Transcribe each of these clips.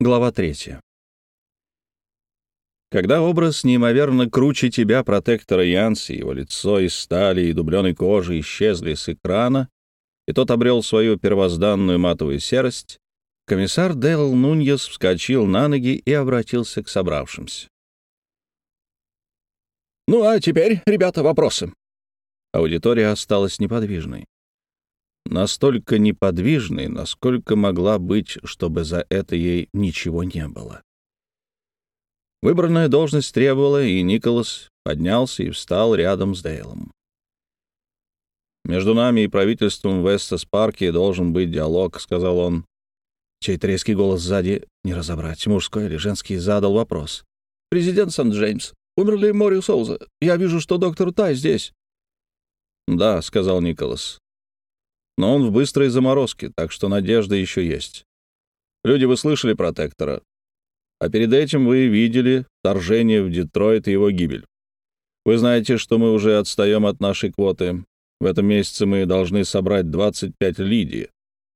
Глава третья. Когда образ неимоверно круче тебя, протектора Янси, его лицо из стали и дубленой кожи исчезли с экрана, и тот обрел свою первозданную матовую серость, комиссар Дейл Нуньес вскочил на ноги и обратился к собравшимся. «Ну а теперь, ребята, вопросы». Аудитория осталась неподвижной настолько неподвижной, насколько могла быть, чтобы за это ей ничего не было. Выбранная должность требовала, и Николас поднялся и встал рядом с Дейлом. «Между нами и правительством в Эстес-парке должен быть диалог», — сказал он. Чей-то резкий голос сзади, не разобрать, мужской или женский, задал вопрос. «Президент Сан-Джеймс, умер ли Мори Соуза? Я вижу, что доктор Тай здесь». «Да», — сказал Николас но он в быстрой заморозке, так что надежда еще есть. Люди, вы слышали протектора. А перед этим вы видели вторжение в Детройт и его гибель. Вы знаете, что мы уже отстаем от нашей квоты. В этом месяце мы должны собрать 25 лидий,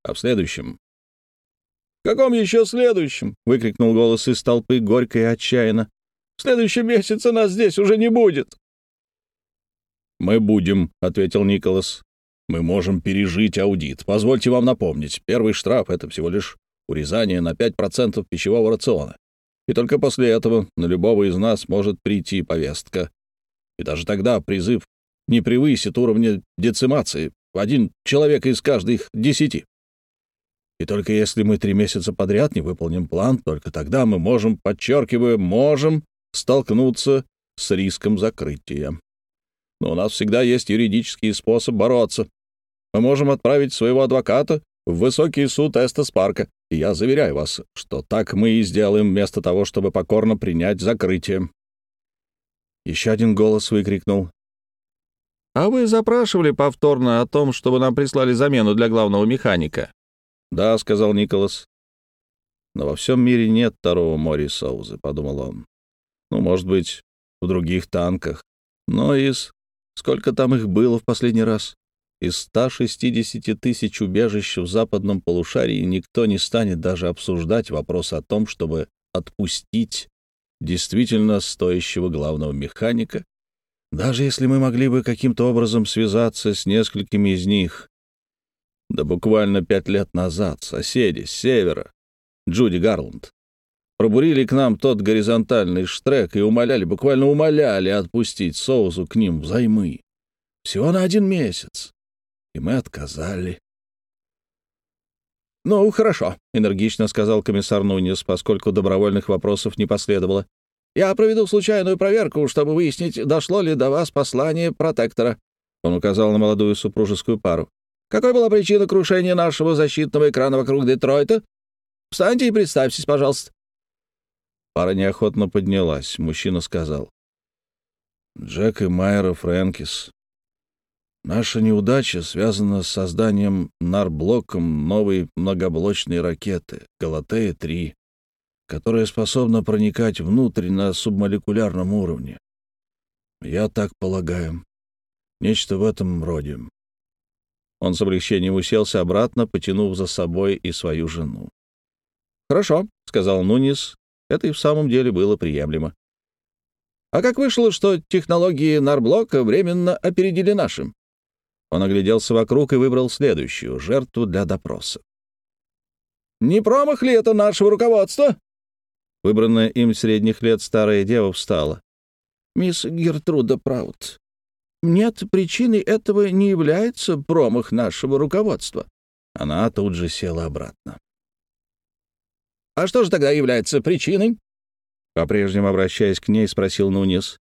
а в следующем... «В каком еще следующем?» — выкрикнул голос из толпы горько и отчаянно. «В следующем месяце нас здесь уже не будет!» «Мы будем», — ответил Николас. Мы можем пережить аудит. Позвольте вам напомнить, первый штраф — это всего лишь урезание на 5% пищевого рациона. И только после этого на любого из нас может прийти повестка. И даже тогда призыв не превысит уровня децимации. Один человек из каждых десяти. И только если мы три месяца подряд не выполним план, только тогда мы можем, подчеркиваю, можем столкнуться с риском закрытия но у нас всегда есть юридический способ бороться. Мы можем отправить своего адвоката в высокий суд Эстас Парка, и я заверяю вас, что так мы и сделаем вместо того, чтобы покорно принять закрытие». Еще один голос выкрикнул. «А вы запрашивали повторно о том, чтобы нам прислали замену для главного механика?» «Да», — сказал Николас. «Но во всем мире нет второго Мори Соузы», — подумал он. «Ну, может быть, в других танках, но из Сколько там их было в последний раз? Из 160 тысяч убежищ в западном полушарии никто не станет даже обсуждать вопрос о том, чтобы отпустить действительно стоящего главного механика, даже если мы могли бы каким-то образом связаться с несколькими из них. Да буквально пять лет назад соседи с севера, Джуди Гарланд, пробурили к нам тот горизонтальный штрек и умоляли, буквально умоляли отпустить Соузу к ним взаймы. Всего на один месяц. И мы отказали. «Ну, хорошо», — энергично сказал комиссар Нунес, поскольку добровольных вопросов не последовало. «Я проведу случайную проверку, чтобы выяснить, дошло ли до вас послание протектора». Он указал на молодую супружескую пару. «Какой была причина крушения нашего защитного экрана вокруг Детройта? Встаньте и представьтесь, пожалуйста». Пара неохотно поднялась. Мужчина сказал. «Джек и Майра Фрэнкис. Наша неудача связана с созданием нарблоком новой многоблочной ракеты «Галатея-3», которая способна проникать внутрь на субмолекулярном уровне. Я так полагаю. Нечто в этом роде». Он с облегчением уселся обратно, потянув за собой и свою жену. «Хорошо», — сказал Нунис, это и в самом деле было приемлемо. А как вышло, что технологии Нарблока временно опередили нашим? Он огляделся вокруг и выбрал следующую жертву для допроса. «Не промах ли это нашего руководства?» Выбранная им средних лет старая дева встала. «Мисс Гертруда Праут, нет, причиной этого не является промах нашего руководства». Она тут же села обратно. А что же тогда является причиной? По-прежнему обращаясь к ней, спросил Нунис.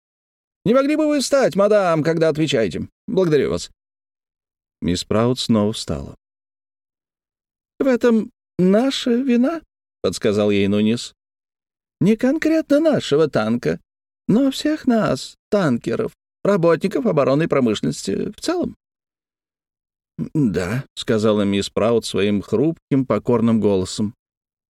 «Не могли бы вы встать, мадам, когда отвечаете? Благодарю вас». Мисс Праут снова встала. «В этом наша вина», — подсказал ей Нунис. «Не конкретно нашего танка, но всех нас, танкеров, работников оборонной промышленности в целом». «Да», — сказала мисс Праут своим хрупким, покорным голосом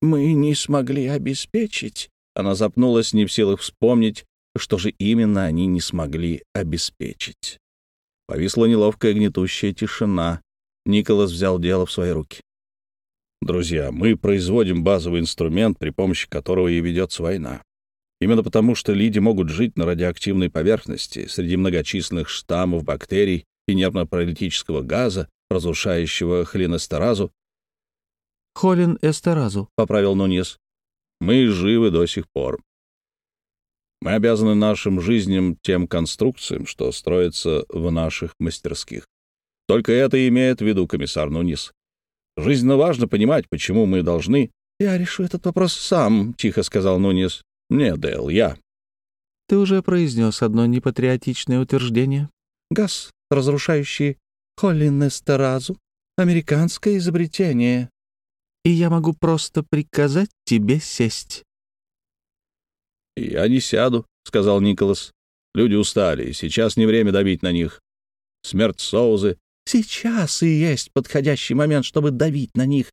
мы не смогли обеспечить...» Она запнулась, не в силах вспомнить, что же именно они не смогли обеспечить. Повисла неловкая гнетущая тишина. Николас взял дело в свои руки. Друзья, мы производим базовый инструмент, при помощи которого и ведется война. Именно потому, что люди могут жить на радиоактивной поверхности среди многочисленных штаммов бактерий и нервно-паралитического газа, разрушающего холинестеразу. «Холин эстеразу», — поправил Нуньес. «Мы живы до сих пор. Мы обязаны нашим жизням тем конструкциям, что строятся в наших мастерских. Только это имеет в виду комиссар Нунис. Жизненно важно понимать, почему мы должны... «Я решу этот вопрос сам», — тихо сказал Нунис. «Нет, Дэл, я». «Ты уже произнес одно непатриотичное утверждение. Газ, разрушающий холинестеразу, американское изобретение. И я могу просто приказать тебе сесть». «Я не сяду», — сказал Николас. «Люди устали, и сейчас не время давить на них. Смерть Соузы Сейчас и есть подходящий момент, чтобы давить на них.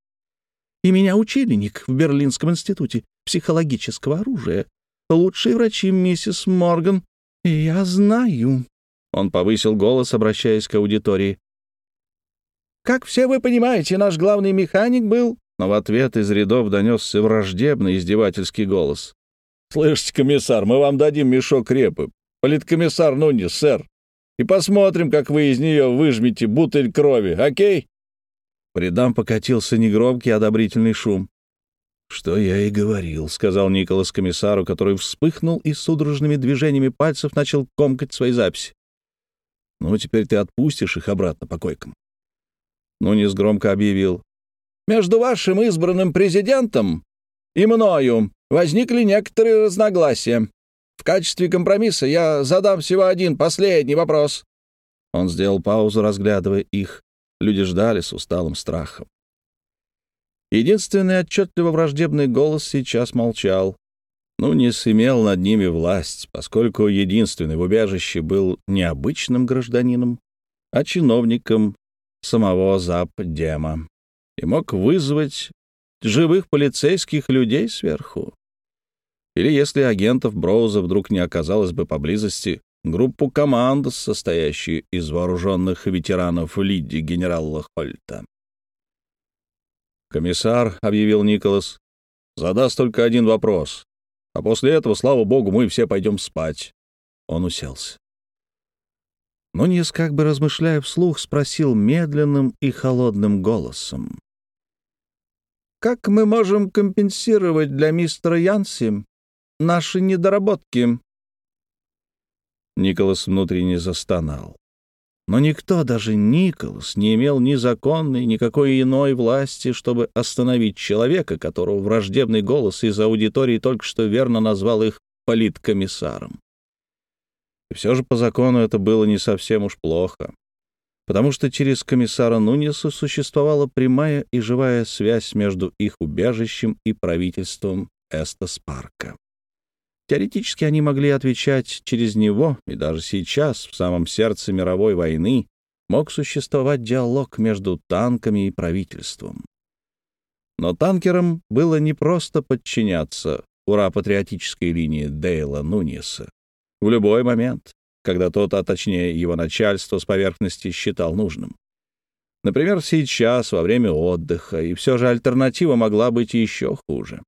И меня учили, Ник, в Берлинском институте психологического оружия. Лучшие врачи миссис Морган. И я знаю. Он повысил голос, обращаясь к аудитории. «Как все вы понимаете, наш главный механик был...» Но в ответ из рядов донесся враждебный издевательский голос. «Слышите, комиссар, мы вам дадим мешок репы. Политкомиссар Нунис, сэр и посмотрим, как вы из нее выжмете бутыль крови, окей?» По рядам покатился негромкий одобрительный шум. «Что я и говорил», — сказал Николас комиссару, который вспыхнул и судорожными движениями пальцев начал комкать свои записи. «Ну, теперь ты отпустишь их обратно по койкам». Нунис громко объявил. «Между вашим избранным президентом и мною возникли некоторые разногласия. В качестве компромисса я задам всего один последний вопрос». Он сделал паузу, разглядывая их. Люди ждали с усталым страхом. Единственный отчетливо враждебный голос сейчас молчал. Ну, не имел над ними власть, поскольку единственный в убежище был не обычным гражданином, а чиновником самого Зап-Дема и мог вызвать живых полицейских людей сверху. Или если агентов Броуза вдруг не оказалось бы поблизости, группу команд, состоящую из вооруженных ветеранов Лидди генерала Хольта. «Комиссар», — объявил Николас, — «задаст только один вопрос. А после этого, слава богу, мы все пойдем спать». Он уселся. Нуньес, как бы размышляя вслух, спросил медленным и холодным голосом. «Как мы можем компенсировать для мистера Янси наши недоработки». Николас внутренне застонал. Но никто, даже Николас, не имел ни законной, никакой иной власти, чтобы остановить человека, которого враждебный голос из аудитории только что верно назвал их политкомиссаром. И все же по закону это было не совсем уж плохо, потому что через комиссара Нунеса существовала прямая и живая связь между их убежищем и правительством Эстас Парка. Теоретически они могли отвечать через него, и даже сейчас, в самом сердце мировой войны, мог существовать диалог между танками и правительством. Но танкерам было не просто подчиняться ура-патриотической линии Дейла Нуньеса в любой момент, когда тот, а точнее его начальство с поверхности считал нужным. Например, сейчас, во время отдыха, и все же альтернатива могла быть еще хуже.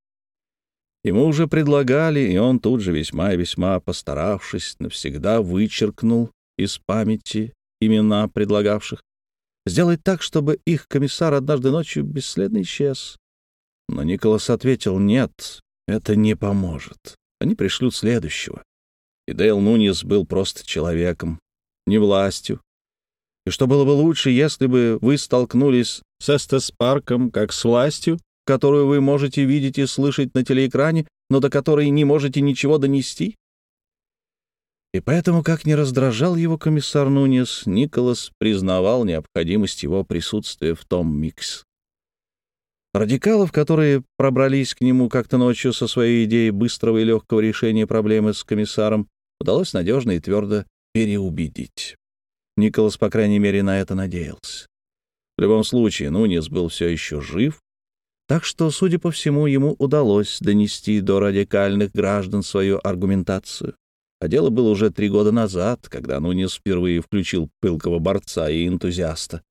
Ему уже предлагали, и он тут же, весьма и весьма постаравшись, навсегда вычеркнул из памяти имена предлагавших. Сделать так, чтобы их комиссар однажды ночью бесследно исчез. Но Николас ответил, нет, это не поможет. Они пришлют следующего. И Дейл Нунис был просто человеком, не властью. И что было бы лучше, если бы вы столкнулись с Эстес Парком как с властью, которую вы можете видеть и слышать на телеэкране, но до которой не можете ничего донести? И поэтому, как не раздражал его комиссар Нунес, Николас признавал необходимость его присутствия в том микс. Радикалов, которые пробрались к нему как-то ночью со своей идеей быстрого и легкого решения проблемы с комиссаром, удалось надежно и твердо переубедить. Николас, по крайней мере, на это надеялся. В любом случае, Нунес был все еще жив так что, судя по всему, ему удалось донести до радикальных граждан свою аргументацию. А дело было уже три года назад, когда Нунис впервые включил пылкого борца и энтузиаста.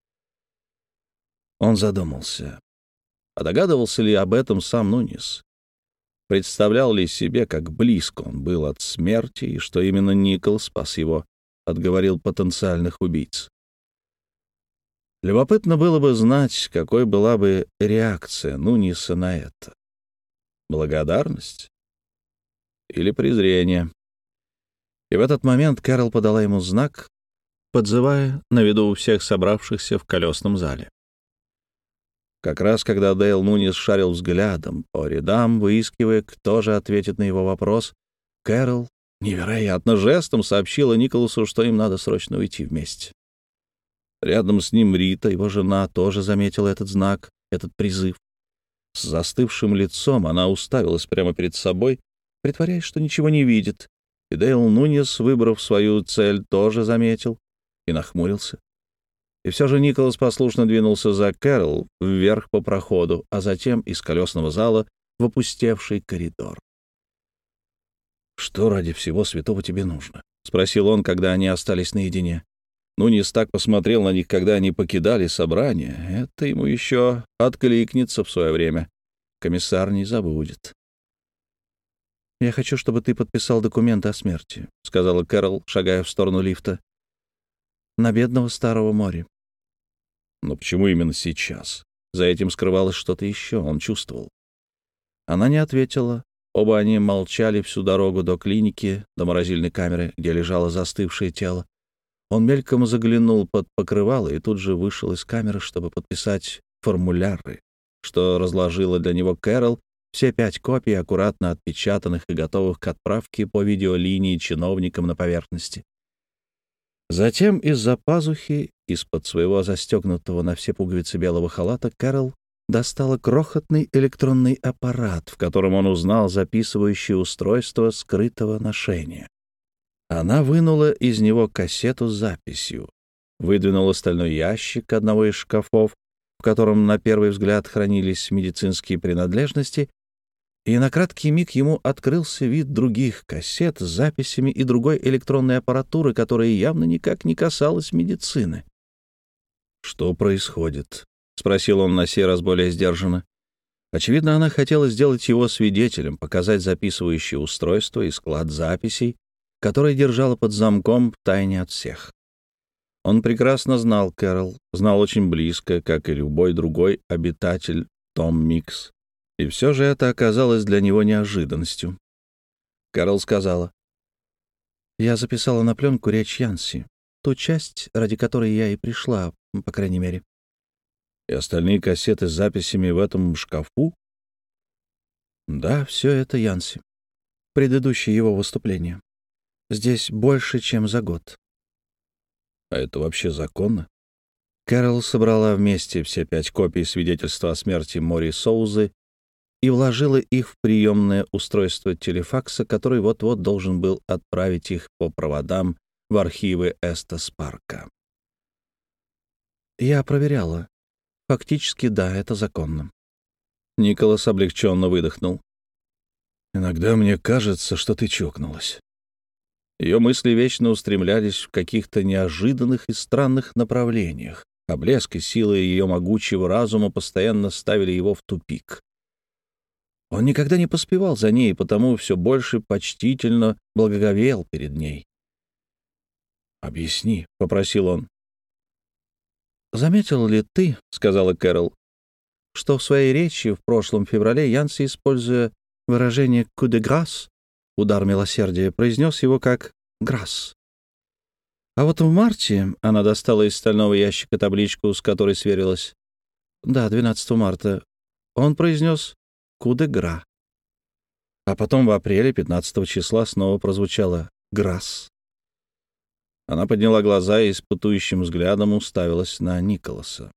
Он задумался. А догадывался ли об этом сам Нунис? Представлял ли себе, как близко он был от смерти, и что именно Никол спас его, отговорил потенциальных убийц? Любопытно было бы знать, какой была бы реакция Нуниса на это. Благодарность или презрение? И в этот момент Кэрол подала ему знак, подзывая на виду у всех собравшихся в колесном зале. Как раз когда Дейл Нунис шарил взглядом по рядам, выискивая, кто же ответит на его вопрос, Кэрол невероятно жестом сообщила Николасу, что им надо срочно уйти вместе. Рядом с ним Рита, его жена, тоже заметила этот знак, этот призыв. С застывшим лицом она уставилась прямо перед собой, притворяясь, что ничего не видит. И Дейл Нунес, выбрав свою цель, тоже заметил и нахмурился. И все же Николас послушно двинулся за Кэрол вверх по проходу, а затем из колесного зала в опустевший коридор. «Что ради всего святого тебе нужно?» — спросил он, когда они остались наедине. Нунис так посмотрел на них, когда они покидали собрание. Это ему еще откликнется в свое время. Комиссар не забудет. «Я хочу, чтобы ты подписал документы о смерти», — сказала Кэрол, шагая в сторону лифта. «На бедного старого моря». Но почему именно сейчас? За этим скрывалось что-то еще, он чувствовал. Она не ответила. Оба они молчали всю дорогу до клиники, до морозильной камеры, где лежало застывшее тело. Он мельком заглянул под покрывало и тут же вышел из камеры, чтобы подписать формуляры, что разложила для него Кэрол, все пять копий, аккуратно отпечатанных и готовых к отправке по видеолинии чиновникам на поверхности. Затем из-за пазухи, из-под своего застегнутого на все пуговицы белого халата, Кэрол достала крохотный электронный аппарат, в котором он узнал записывающее устройство скрытого ношения. Она вынула из него кассету с записью, выдвинула стальной ящик одного из шкафов, в котором на первый взгляд хранились медицинские принадлежности, и на краткий миг ему открылся вид других кассет с записями и другой электронной аппаратуры, которая явно никак не касалась медицины. «Что происходит?» — спросил он на сей раз более сдержанно. Очевидно, она хотела сделать его свидетелем, показать записывающее устройство и склад записей, который держала под замком в тайне от всех. Он прекрасно знал Кэрол, знал очень близко, как и любой другой обитатель Том Микс. И все же это оказалось для него неожиданностью. Кэрол сказала, «Я записала на пленку речь Янси, ту часть, ради которой я и пришла, по крайней мере». «И остальные кассеты с записями в этом шкафу?» «Да, все это Янси. Предыдущее его выступление. Здесь больше, чем за год. А это вообще законно? Кэрол собрала вместе все пять копий свидетельства о смерти Мори Соузы и вложила их в приемное устройство телефакса, который вот-вот должен был отправить их по проводам в архивы Эстас Парка. Я проверяла. Фактически, да, это законно. Николас облегченно выдохнул. «Иногда мне кажется, что ты чокнулась». Ее мысли вечно устремлялись в каких-то неожиданных и странных направлениях, а блеск и силы ее могучего разума постоянно ставили его в тупик. Он никогда не поспевал за ней, потому все больше почтительно благоговел перед ней. «Объясни», — попросил он. «Заметил ли ты, — сказала Кэрол, — что в своей речи в прошлом феврале Янси, используя выражение «coup de grâce», удар милосердия, произнес его как «грасс». А вот в марте она достала из стального ящика табличку, с которой сверилась. Да, 12 марта. Он произнес «ку гра». А потом в апреле 15 числа снова прозвучало «грасс». Она подняла глаза и испытующим взглядом уставилась на Николаса.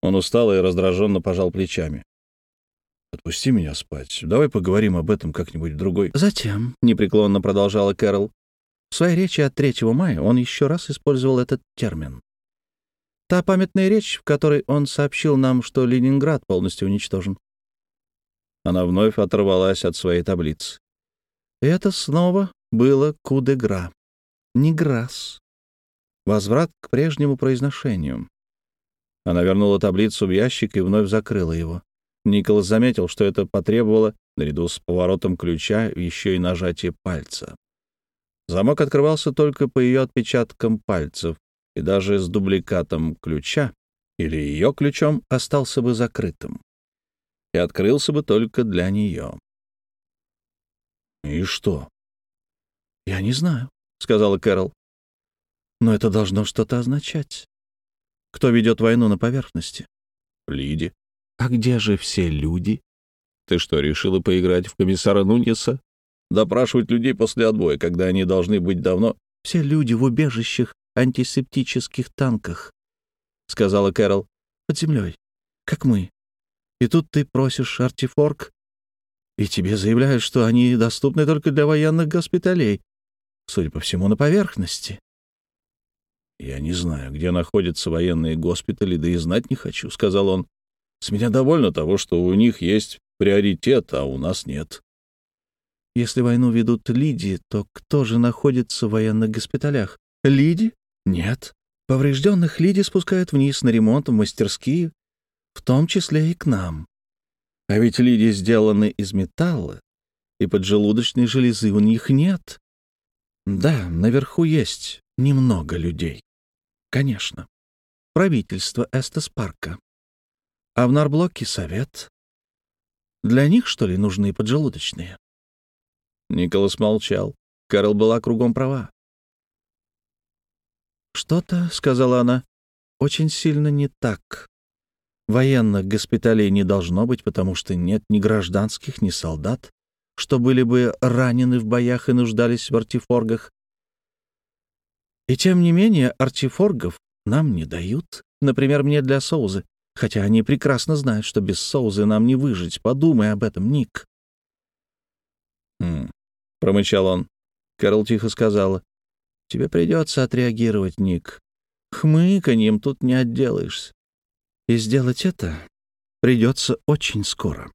Он устал и раздраженно пожал плечами. Отпусти меня спать. Давай поговорим об этом как-нибудь в другой. Затем, — непреклонно продолжала Кэрол, — в своей речи от 3 мая он еще раз использовал этот термин. Та памятная речь, в которой он сообщил нам, что Ленинград полностью уничтожен. Она вновь оторвалась от своей таблицы. Это снова было кудегра, не грас. Возврат к прежнему произношению. Она вернула таблицу в ящик и вновь закрыла его. Николас заметил, что это потребовало, наряду с поворотом ключа, еще и нажатие пальца. Замок открывался только по ее отпечаткам пальцев, и даже с дубликатом ключа или ее ключом остался бы закрытым и открылся бы только для нее. «И что?» «Я не знаю», — сказала Кэрол. «Но это должно что-то означать. Кто ведет войну на поверхности?» «Лиди». «А где же все люди?» «Ты что, решила поиграть в комиссара Нуньеса? Допрашивать людей после отбоя, когда они должны быть давно...» «Все люди в убежищах антисептических танках», — сказала Кэрол, — «под землей, как мы. И тут ты просишь артифорк, и тебе заявляют, что они доступны только для военных госпиталей, судя по всему, на поверхности». «Я не знаю, где находятся военные госпитали, да и знать не хочу», — сказал он. «С меня довольно того, что у них есть приоритет, а у нас нет». «Если войну ведут Лиди, то кто же находится в военных госпиталях? Лиди? Нет. Поврежденных Лиди спускают вниз на ремонт в мастерские, в том числе и к нам. А ведь Лиди сделаны из металла, и поджелудочной железы у них нет. Да, наверху есть немного людей. Конечно. Правительство Эстес-парка. А в Нарблоке совет. Для них, что ли, нужны поджелудочные? Николас молчал. Кэрол была кругом права. «Что-то, — сказала она, — очень сильно не так. Военных госпиталей не должно быть, потому что нет ни гражданских, ни солдат, что были бы ранены в боях и нуждались в артифоргах. И тем не менее артифоргов нам не дают, например, мне для Соузы, хотя они прекрасно знают, что без Соузы нам не выжить. Подумай об этом, Ник. «Хм», — промычал он. Кэрол тихо сказала. Тебе придется отреагировать, Ник. Хмыканьем тут не отделаешься. И сделать это придется очень скоро.